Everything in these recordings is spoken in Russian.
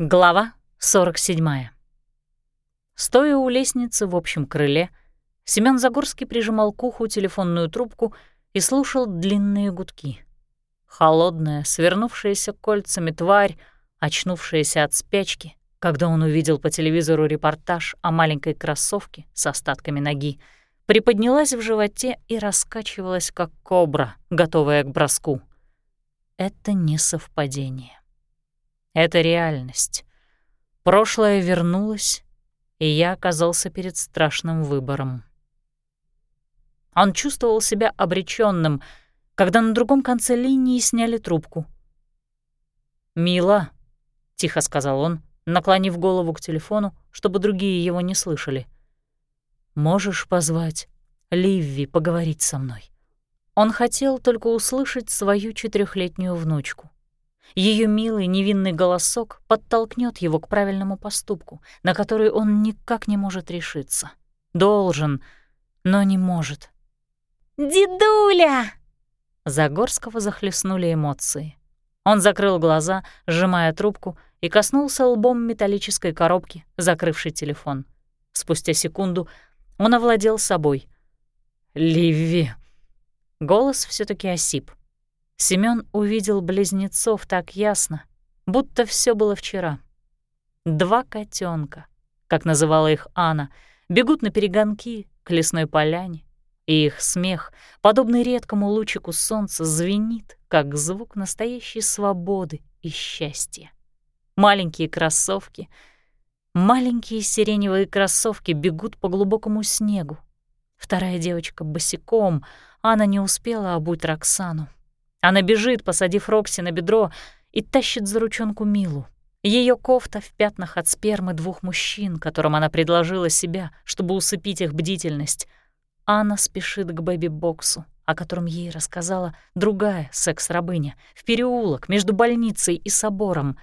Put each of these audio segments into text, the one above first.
Глава 47. Стоя у лестницы в общем крыле, Семён Загорский прижимал к уху телефонную трубку и слушал длинные гудки. Холодная, свернувшаяся кольцами тварь, очнувшаяся от спячки, когда он увидел по телевизору репортаж о маленькой кроссовке с остатками ноги, приподнялась в животе и раскачивалась, как кобра, готовая к броску. Это не совпадение. Это реальность. Прошлое вернулось, и я оказался перед страшным выбором. Он чувствовал себя обреченным, когда на другом конце линии сняли трубку. «Мила», — тихо сказал он, наклонив голову к телефону, чтобы другие его не слышали. «Можешь позвать Ливви поговорить со мной?» Он хотел только услышать свою четырехлетнюю внучку. Ее милый невинный голосок подтолкнет его к правильному поступку, на который он никак не может решиться. Должен, но не может. «Дедуля!» Загорского захлестнули эмоции. Он закрыл глаза, сжимая трубку, и коснулся лбом металлической коробки, закрывшей телефон. Спустя секунду он овладел собой. «Ливи!» Голос все таки осип. Семён увидел близнецов так ясно, будто все было вчера. Два котенка, как называла их Анна, бегут на перегонки к лесной поляне, и их смех, подобный редкому лучику солнца, звенит, как звук настоящей свободы и счастья. Маленькие кроссовки, маленькие сиреневые кроссовки бегут по глубокому снегу. Вторая девочка босиком, Анна не успела обуть Роксану. Она бежит, посадив Рокси на бедро, и тащит за ручонку Милу. Ее кофта в пятнах от спермы двух мужчин, которым она предложила себя, чтобы усыпить их бдительность. Анна спешит к бэби-боксу, о котором ей рассказала другая секс-рабыня, в переулок между больницей и собором.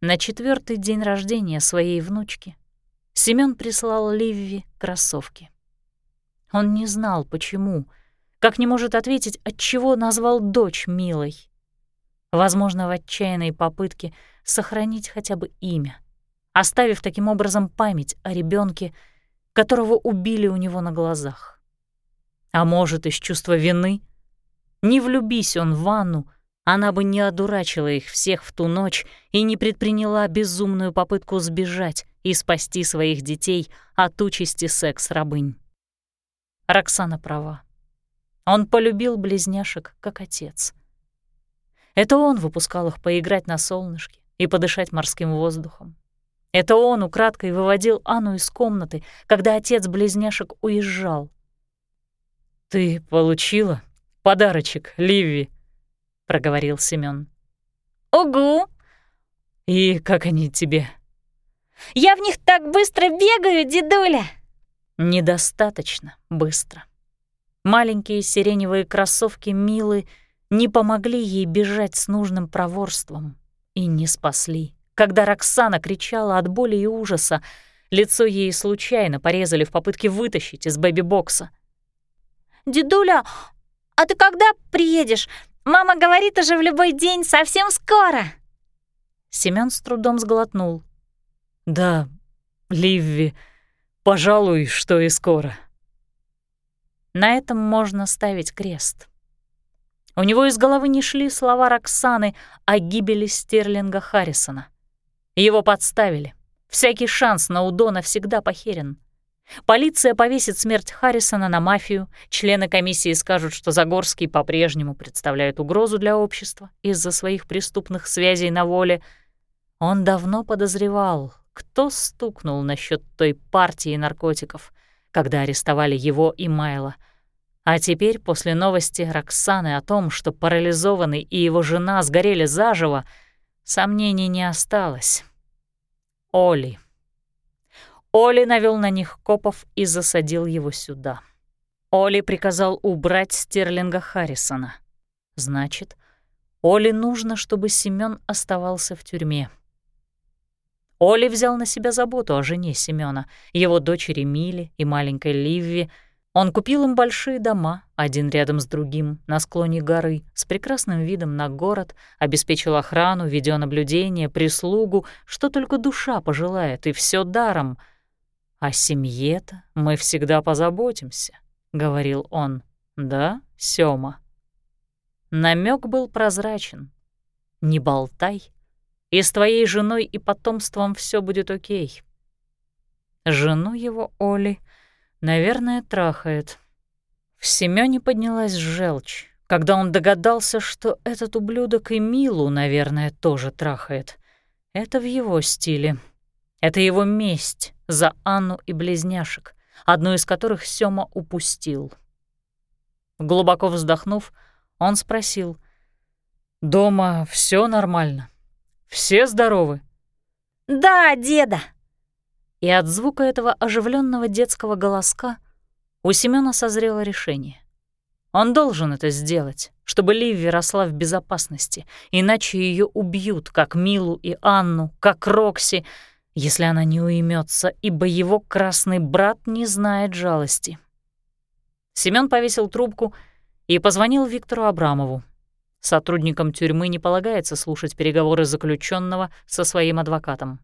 На четвертый день рождения своей внучки Семён прислал Ливи кроссовки. Он не знал, почему — как не может ответить, от чего назвал дочь милой. Возможно, в отчаянной попытке сохранить хотя бы имя, оставив таким образом память о ребенке, которого убили у него на глазах. А может, из чувства вины? Не влюбись он в Анну, она бы не одурачила их всех в ту ночь и не предприняла безумную попытку сбежать и спасти своих детей от участи секс-рабынь. Роксана права. Он полюбил близняшек, как отец. Это он выпускал их поиграть на солнышке и подышать морским воздухом. Это он украдкой выводил Анну из комнаты, когда отец близняшек уезжал. «Ты получила подарочек, Ливи?» — проговорил Семён. «Угу!» «И как они тебе?» «Я в них так быстро бегаю, дедуля!» «Недостаточно быстро». Маленькие сиреневые кроссовки Милы не помогли ей бежать с нужным проворством и не спасли. Когда Роксана кричала от боли и ужаса, лицо ей случайно порезали в попытке вытащить из бэби-бокса. «Дедуля, а ты когда приедешь? Мама говорит уже в любой день, совсем скоро!» Семён с трудом сглотнул. «Да, Ливи, пожалуй, что и скоро». На этом можно ставить крест. У него из головы не шли слова Роксаны о гибели Стерлинга Харрисона. Его подставили. Всякий шанс на Удона всегда похерен. Полиция повесит смерть Харрисона на мафию, члены комиссии скажут, что Загорский по-прежнему представляет угрозу для общества из-за своих преступных связей на воле. Он давно подозревал, кто стукнул насчет той партии наркотиков, когда арестовали его и Майла — а теперь, после новости Роксаны о том, что парализованный и его жена сгорели заживо, сомнений не осталось. Оли. Оли навел на них копов и засадил его сюда. Оли приказал убрать Стерлинга Харрисона. Значит, Оли нужно, чтобы Семён оставался в тюрьме. Оли взял на себя заботу о жене Семёна, его дочери Миле и маленькой Ливи, Он купил им большие дома, один рядом с другим, на склоне горы, с прекрасным видом на город, обеспечил охрану, видеонаблюдение, прислугу, что только душа пожелает, и все даром. «О семье-то мы всегда позаботимся», — говорил он. «Да, Сёма?» Намек был прозрачен. «Не болтай, и с твоей женой и потомством все будет окей». Жену его Оли Наверное, трахает. В Семёне поднялась желчь, когда он догадался, что этот ублюдок и Милу, наверное, тоже трахает. Это в его стиле. Это его месть за Анну и близняшек, одну из которых Сёма упустил. Глубоко вздохнув, он спросил, «Дома все нормально? Все здоровы?» «Да, деда», и от звука этого оживленного детского голоска у Семёна созрело решение. Он должен это сделать, чтобы Ливи росла в безопасности, иначе ее убьют, как Милу и Анну, как Рокси, если она не уймется, ибо его красный брат не знает жалости. Семён повесил трубку и позвонил Виктору Абрамову. Сотрудникам тюрьмы не полагается слушать переговоры заключенного со своим адвокатом.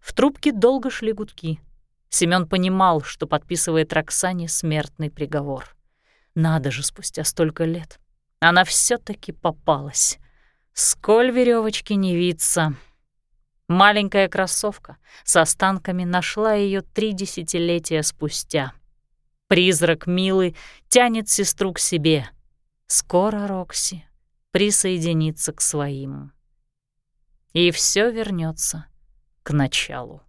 В трубке долго шли гудки. Семён понимал, что подписывает Роксане смертный приговор. Надо же, спустя столько лет. Она все таки попалась. Сколь веревочки не виться. Маленькая кроссовка с останками нашла ее три десятилетия спустя. Призрак Милы тянет сестру к себе. Скоро Рокси присоединится к своим. И все вернется к началу.